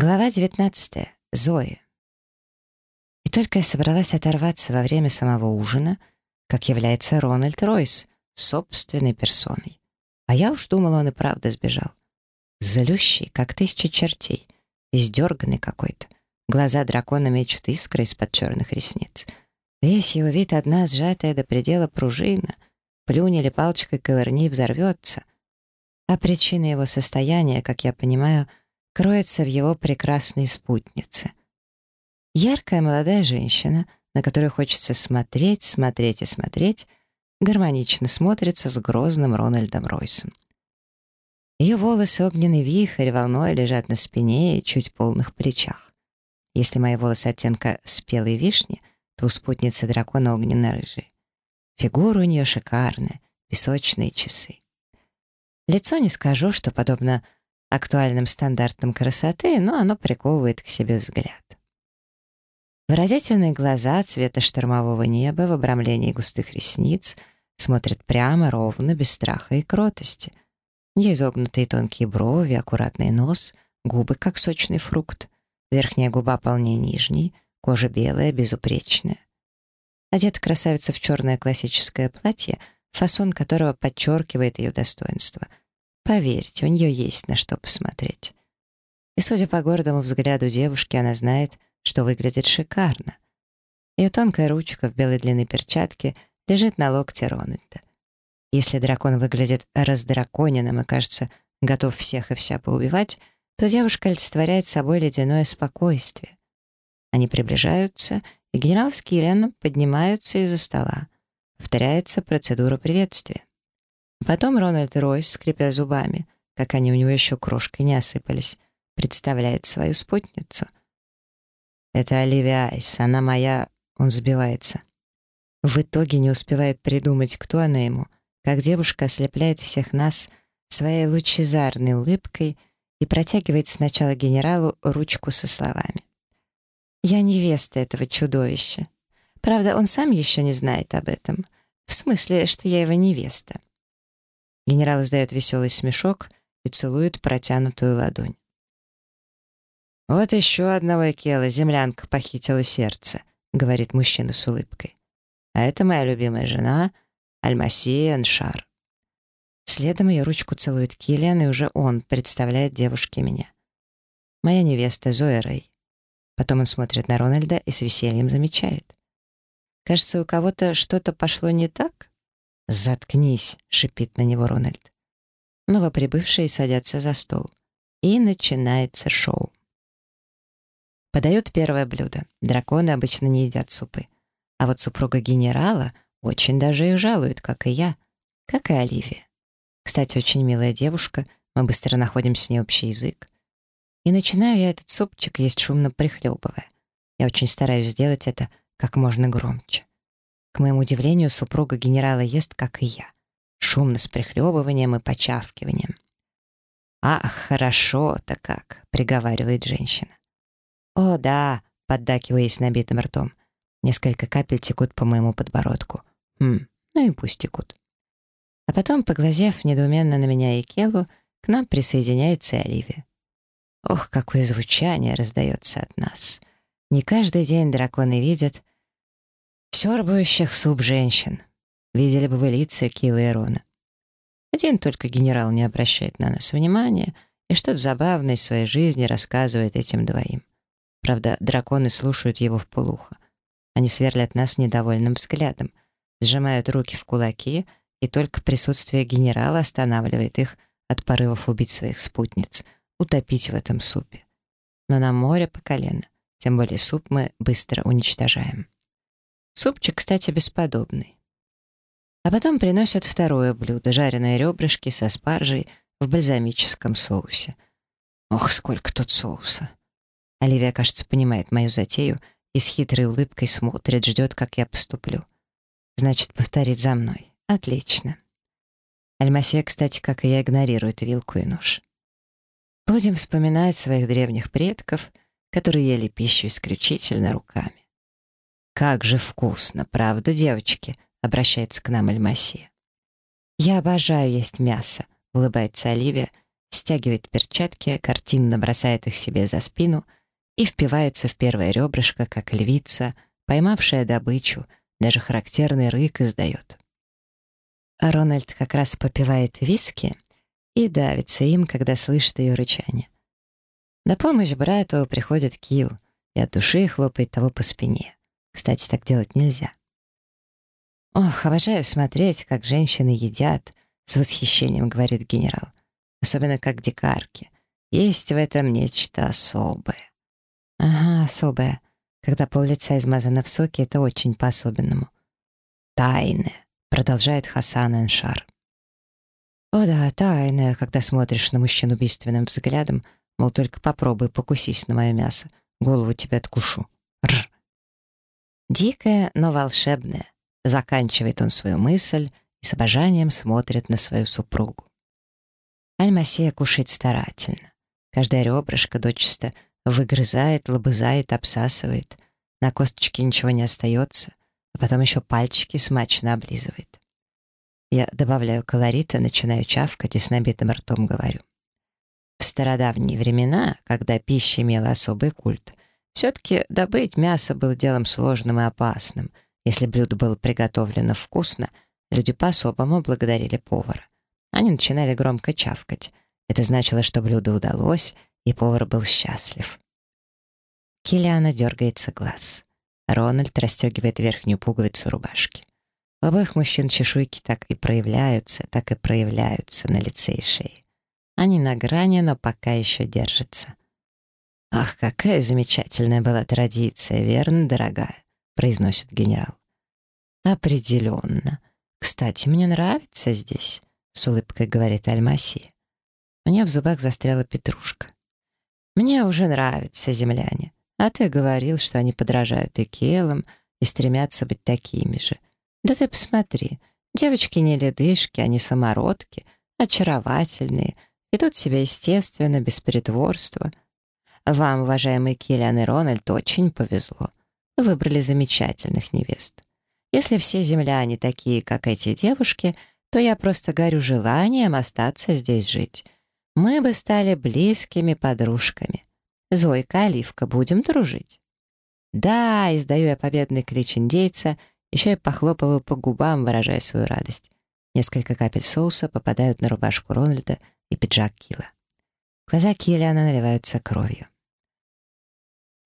Глава 19. Зои. И только я собралась оторваться во время самого ужина, как является Рональд Ройс собственной персоной. А я уж думала, он и правда сбежал. Залющий, как тысяча чертей, издерганный какой-то. Глаза дракона мечут искры из-под черных ресниц. Весь его вид одна сжатая до предела пружина. Плюнь или палочкой ковырни взорвется. А причина его состояния, как я понимаю, — кроется в его прекрасной спутнице. Яркая молодая женщина, на которую хочется смотреть, смотреть и смотреть, гармонично смотрится с грозным Рональдом Ройсом. Ее волосы огненный вихрь волной лежат на спине и чуть полных плечах. Если мои волосы оттенка спелой вишни, то у спутницы дракона огненно-рыжий. Фигура у нее шикарная, песочные часы. Лицо не скажу, что подобно актуальным стандартам красоты, но оно приковывает к себе взгляд. Выразительные глаза цвета штормового неба в обрамлении густых ресниц смотрят прямо, ровно, без страха и кротости. Ее изогнутые тонкие брови, аккуратный нос, губы, как сочный фрукт, верхняя губа полнее нижней, кожа белая, безупречная. Одета красавица в черное классическое платье, фасон которого подчеркивает ее достоинство — Поверьте, у нее есть на что посмотреть. И, судя по гордому взгляду девушки, она знает, что выглядит шикарно. Ее тонкая ручка в белой длинной перчатке лежит на локте Рональда. Если дракон выглядит раздраконенным и, кажется, готов всех и вся поубивать, то девушка олицетворяет собой ледяное спокойствие. Они приближаются, и генерал с Киллианом поднимаются из-за стола. Повторяется процедура приветствия. Потом Рональд Ройс, скрипя зубами, как они у него еще крошкой не осыпались, представляет свою спутницу. «Это Оливия Айс, она моя...» Он сбивается. В итоге не успевает придумать, кто она ему, как девушка ослепляет всех нас своей лучезарной улыбкой и протягивает сначала генералу ручку со словами. «Я невеста этого чудовища. Правда, он сам еще не знает об этом. В смысле, что я его невеста. Генерал издает веселый смешок и целует протянутую ладонь. «Вот еще одного Экела землянка похитила сердце», — говорит мужчина с улыбкой. «А это моя любимая жена, Альмасия Аншар». Следом ее ручку целует Киллиан, и уже он представляет девушке меня. Моя невеста Зоя Рэй. Потом он смотрит на Рональда и с весельем замечает. Кажется, у кого-то что-то пошло не так? «Заткнись!» — шипит на него Рональд. Новоприбывшие садятся за стол. И начинается шоу. Подают первое блюдо. Драконы обычно не едят супы. А вот супруга генерала очень даже их жалует, как и я, как и Оливия. Кстати, очень милая девушка, мы быстро находим с ней общий язык. И начинаю я этот супчик есть шумно прихлебывая. Я очень стараюсь сделать это как можно громче. К моему удивлению, супруга генерала ест, как и я. Шумно с прихлебыванием и почавкиванием. «Ах, хорошо-то как!» — приговаривает женщина. «О, да!» — поддакивая с набитым ртом. Несколько капель текут по моему подбородку. Хм, ну и пусть текут. А потом, поглазев недоуменно на меня и Келу, к нам присоединяется Оливия. Ох, какое звучание раздается от нас. Не каждый день драконы видят, Сёрбающих суп женщин. Видели бы вы лица Килла и Рона. Один только генерал не обращает на нас внимания и что-то забавное из своей жизни рассказывает этим двоим. Правда, драконы слушают его в полухо. Они сверлят нас недовольным взглядом, сжимают руки в кулаки, и только присутствие генерала останавливает их от порывов убить своих спутниц, утопить в этом супе. Но на море по колено, тем более суп мы быстро уничтожаем. Супчик, кстати, бесподобный. А потом приносят второе блюдо — жареные ребрышки со спаржей в бальзамическом соусе. Ох, сколько тут соуса! Оливия, кажется, понимает мою затею и с хитрой улыбкой смотрит, ждет, как я поступлю. Значит, повторит за мной. Отлично. Альмасия, кстати, как и я, игнорирует вилку и нож. Будем вспоминать своих древних предков, которые ели пищу исключительно руками. «Как же вкусно, правда, девочки?» — обращается к нам Альмасия. «Я обожаю есть мясо», — улыбается Оливия, стягивает перчатки, картинно бросает их себе за спину и впивается в первое ребрышко, как львица, поймавшая добычу, даже характерный рык издает. Рональд как раз попивает виски и давится им, когда слышит ее рычание. На помощь брату приходит Килл и от души хлопает того по спине. Кстати, так делать нельзя. «Ох, обожаю смотреть, как женщины едят», — с восхищением говорит генерал. «Особенно как дикарки. Есть в этом нечто особое». «Ага, особое. Когда пол лица измазано в соке, это очень по-особенному». «Тайное», — продолжает Хасан Эншар. «О да, тайное, когда смотришь на мужчину убийственным взглядом, мол, только попробуй покусись на мое мясо, голову тебе откушу. Рр. Дикое, но волшебное. Заканчивает он свою мысль и с обожанием смотрит на свою супругу. Альмасия кушает старательно. Каждая ребрышко дочисто выгрызает, лобызает, обсасывает. На косточке ничего не остается, а потом еще пальчики смачно облизывает. Я добавляю колорита, начинаю чавкать и с набитым ртом говорю. В стародавние времена, когда пища имела особый культ, все-таки добыть мясо было делом сложным и опасным — если блюдо было приготовлено вкусно, люди по-особому благодарили повара. Они начинали громко чавкать. Это значило, что блюдо удалось, и повар был счастлив. Киллиана дергается глаз. Рональд расстегивает верхнюю пуговицу рубашки. У обоих мужчин чешуйки так и проявляются, так и проявляются на лице и шее. Они на грани, но пока еще держатся. «Ах, какая замечательная была традиция, верно, дорогая?» — произносит генерал. «Определенно. Кстати, мне нравится здесь», — с улыбкой говорит Альмасия. У нее в зубах застряла петрушка. «Мне уже нравятся земляне. А ты говорил, что они подражают и келам и стремятся быть такими же. Да ты посмотри, девочки не ледышки, они самородки, очаровательные, ведут себя естественно, без притворства. Вам, уважаемый Киллиан и Рональд, очень повезло. выбрали замечательных невест. Если все земляне такие, как эти девушки, то я просто горю желанием остаться здесь жить. Мы бы стали близкими подружками. Зойка, Оливка, будем дружить. Да, издаю я победный клич индейца, еще и похлопываю по губам, выражая свою радость. Несколько капель соуса попадают на рубашку Рональда и пиджак Кила. Глаза Киллиана наливаются кровью.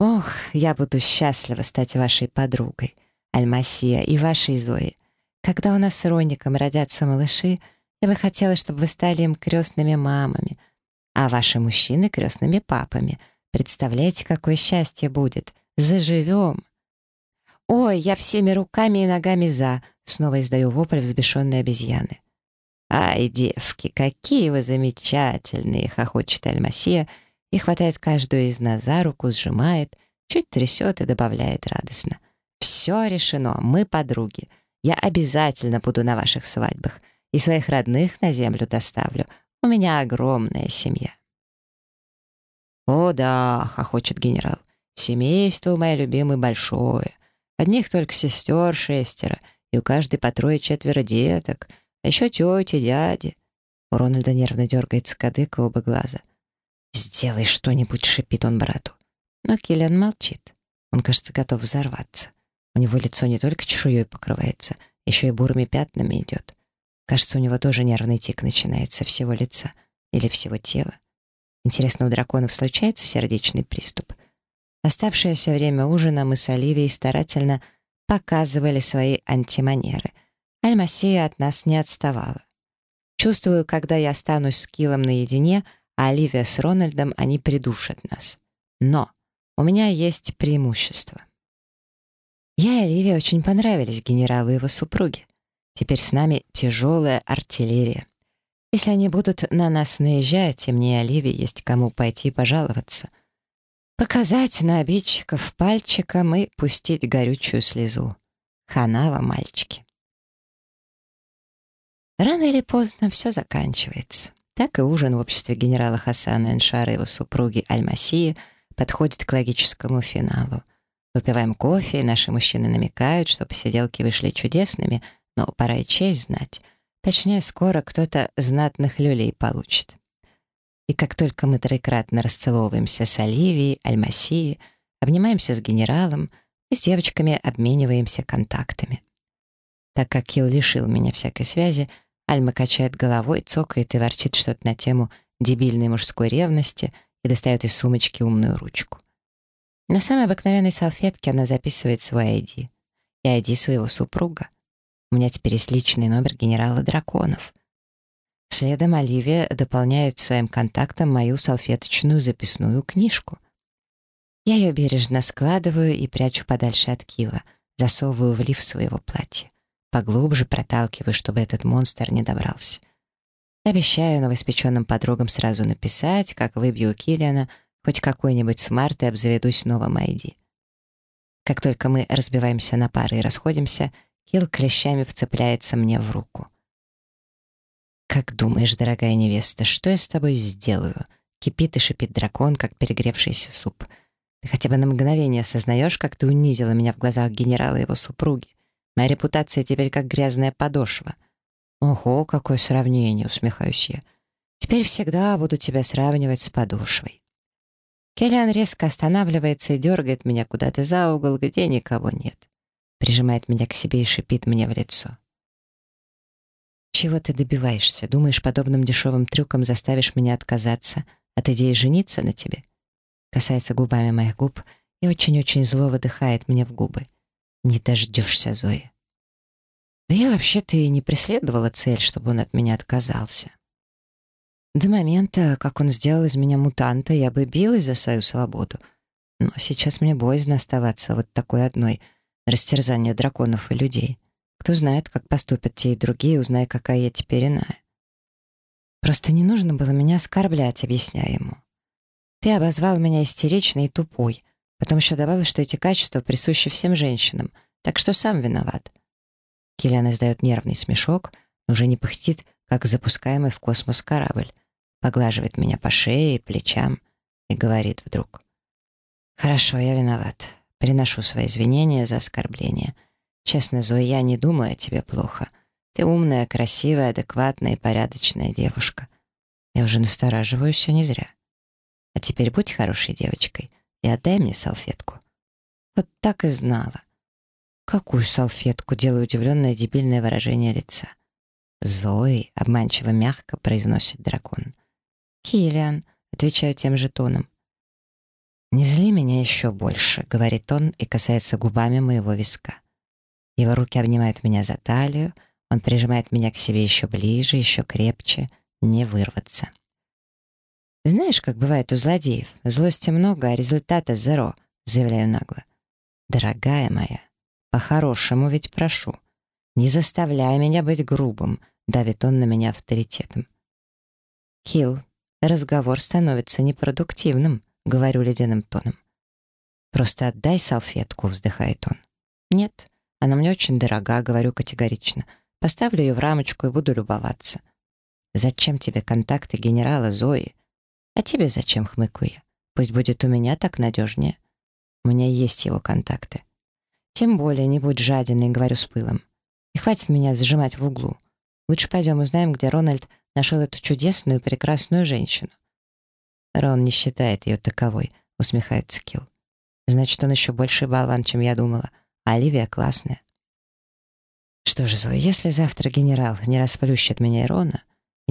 «Ох, я буду счастлива стать вашей подругой. Альмасия и вашей Зои. Когда у нас с Роником родятся малыши, я бы хотела, чтобы вы стали им крестными мамами, а ваши мужчины — крестными папами. Представляете, какое счастье будет? Заживем!» «Ой, я всеми руками и ногами за!» — снова издаю вопль взбешенной обезьяны. «Ай, девки, какие вы замечательные!» — хохочет Альмасия и хватает каждую из нас за руку, сжимает, чуть трясет и добавляет радостно. Все решено, мы подруги. Я обязательно буду на ваших свадьбах и своих родных на землю доставлю. У меня огромная семья». «О да», — хохочет генерал, — «семейство, мое любимое, большое. Одних только сестер шестеро, и у каждой по трое-четверо деток, а еще тети, дяди». У Рональда нервно дергается кадык и оба глаза. «Сделай что-нибудь», — шипит он брату. Но Киллиан молчит. Он, кажется, готов взорваться. У него лицо не только чешуей покрывается, еще и бурыми пятнами идет. Кажется, у него тоже нервный тик начинается всего лица или всего тела. Интересно, у драконов случается сердечный приступ? Оставшееся время ужина мы с Оливией старательно показывали свои антиманеры. Альмасия от нас не отставала. Чувствую, когда я останусь с Килом наедине, а Оливия с Рональдом, они придушат нас. Но у меня есть преимущество. Я и Оливия очень понравились генералу и его супруге. Теперь с нами тяжелая артиллерия. Если они будут на нас наезжать, и мне и Оливии есть кому пойти пожаловаться. Показать на обидчиков пальчиком и пустить горючую слезу. Ханава, мальчики. Рано или поздно все заканчивается. Так и ужин в обществе генерала Хасана Эншара и его супруги Аль-Масии подходит к логическому финалу. Выпиваем кофе, и наши мужчины намекают, что посиделки вышли чудесными, но пора и честь знать. Точнее, скоро кто-то знатных люлей получит. И как только мы троекратно расцеловываемся с Оливией, Альмасией, обнимаемся с генералом, мы с девочками обмениваемся контактами. Так как Килл лишил меня всякой связи, Альма качает головой, цокает и ворчит что-то на тему дебильной мужской ревности и достает из сумочки умную ручку. На самой обыкновенной салфетке она записывает свой ID и ID своего супруга. У меня теперь есть личный номер генерала драконов. Следом Оливия дополняет своим контактом мою салфеточную записную книжку. Я ее бережно складываю и прячу подальше от Кила, засовываю в лиф своего платья. Поглубже проталкиваю, чтобы этот монстр не добрался. Обещаю новоиспеченным подругам сразу написать, как выбью Киллиана хоть какой-нибудь смарт и обзаведусь новым ID. Как только мы разбиваемся на пары и расходимся, Килл клещами вцепляется мне в руку. «Как думаешь, дорогая невеста, что я с тобой сделаю?» Кипит и шипит дракон, как перегревшийся суп. «Ты хотя бы на мгновение осознаешь, как ты унизила меня в глазах генерала и его супруги? Моя репутация теперь как грязная подошва». «Ого, какое сравнение!» — усмехаюсь я. «Теперь всегда буду тебя сравнивать с подошвой». Келлиан резко останавливается и дергает меня куда-то за угол, где никого нет. Прижимает меня к себе и шипит мне в лицо. «Чего ты добиваешься? Думаешь, подобным дешевым трюком заставишь меня отказаться от идеи жениться на тебе?» Касается губами моих губ и очень-очень зло выдыхает мне в губы. «Не дождешься, Зои». Да я вообще-то и не преследовала цель, чтобы он от меня отказался. До момента, как он сделал из меня мутанта, я бы билась за свою свободу. Но сейчас мне боязно оставаться вот такой одной, растерзание драконов и людей. Кто знает, как поступят те и другие, узнай, какая я теперь иная. Просто не нужно было меня оскорблять, объясняя ему. Ты обозвал меня истеричной и тупой, потом еще добавил, что эти качества присущи всем женщинам, так что сам виноват. Киллиан издает нервный смешок, но уже не пыхтит, как запускаемый в космос корабль, поглаживает меня по шее и плечам и говорит вдруг. «Хорошо, я виноват. Приношу свои извинения за оскорбление. Честно, Зоя, я не думаю о тебе плохо. Ты умная, красивая, адекватная и порядочная девушка. Я уже настораживаюсь, а не зря. А теперь будь хорошей девочкой и отдай мне салфетку. Вот так и знала. Какую салфетку? Делаю удивленное дебильное выражение лица. Зои, обманчиво мягко произносит дракон. Киллиан, отвечаю тем же тоном. «Не зли меня еще больше», — говорит он и касается губами моего виска. Его руки обнимают меня за талию, он прижимает меня к себе еще ближе, еще крепче, не вырваться. «Знаешь, как бывает у злодеев? Злости много, а результата зеро», — заявляю нагло. «Дорогая моя, по-хорошему ведь прошу. Не заставляй меня быть грубым», — давит он на меня авторитетом. «Килл, разговор становится непродуктивным», — говорю ледяным тоном. «Просто отдай салфетку», — вздыхает он. «Нет, она мне очень дорога, говорю категорично. Поставлю ее в рамочку и буду любоваться. Зачем тебе контакты генерала Зои? А тебе зачем, хмыкаю я? Пусть будет у меня так надежнее. У меня есть его контакты. Тем более не будь жадиной, говорю с пылом. И хватит меня зажимать в углу. Лучше пойдем узнаем, где Рональд нашел эту чудесную и прекрасную женщину. Рон не считает ее таковой, усмехается Килл. Значит, он еще больше болван, чем я думала а Оливия классная. Что ж, Зоя, если завтра генерал не расплющит меня Ирона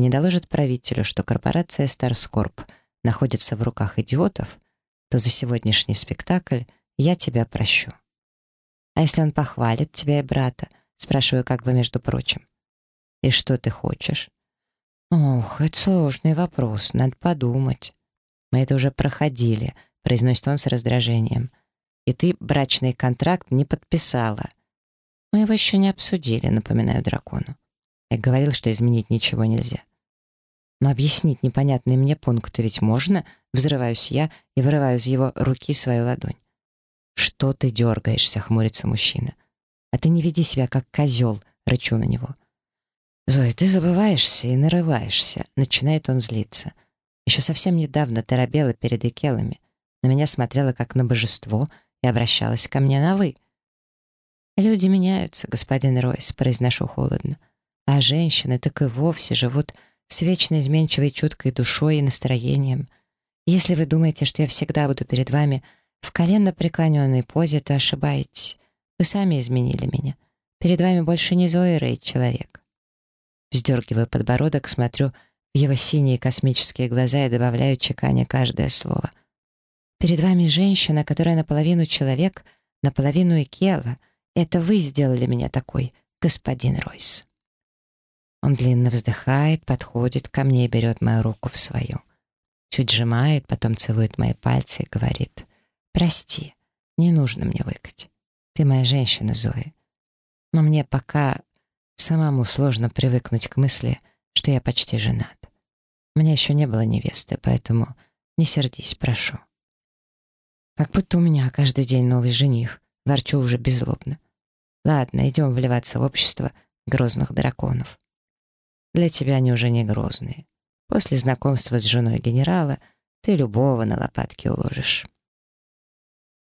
и не доложит правителю, что корпорация Старскорп находится в руках идиотов, то за сегодняшний спектакль я тебя прощу. А если он похвалит тебя и брата, спрашиваю как бы между прочим. И что ты хочешь? Ох, это сложный вопрос, надо подумать. Мы это уже проходили, произносит он с раздражением и ты брачный контракт не подписала. Мы его еще не обсудили, напоминаю дракону. Я говорил, что изменить ничего нельзя. Но объяснить непонятные мне пункты ведь можно, взрываюсь я и вырываю из его руки свою ладонь. «Что ты дергаешься?» — хмурится мужчина. «А ты не веди себя как козел», — рычу на него. «Зоя, ты забываешься и нарываешься», — начинает он злиться. Еще совсем недавно ты робела перед Экелами, на меня смотрела как на божество и обращалась ко мне на «вы». «Люди меняются, господин Ройс», — произношу холодно. «А женщины так и вовсе живут с вечно изменчивой чуткой душой и настроением. Если вы думаете, что я всегда буду перед вами в коленно преклоненной позе, то ошибаетесь. Вы сами изменили меня. Перед вами больше не Зои Рейд человек. Вздергиваю подбородок, смотрю в его синие космические глаза и добавляю чеканя каждое слово. Перед вами женщина, которая наполовину человек, наполовину Икева. Это вы сделали меня такой, господин Ройс. Он длинно вздыхает, подходит ко мне и берет мою руку в свою. Чуть сжимает, потом целует мои пальцы и говорит, «Прости, не нужно мне выкать. Ты моя женщина, Зои. Но мне пока самому сложно привыкнуть к мысли, что я почти женат. Мне еще не было невесты, поэтому не сердись, прошу. Как будто у меня каждый день новый жених, ворчу уже беззлобно. Ладно, идем вливаться в общество грозных драконов. Для тебя они уже не грозные. После знакомства с женой генерала ты любого на лопатки уложишь.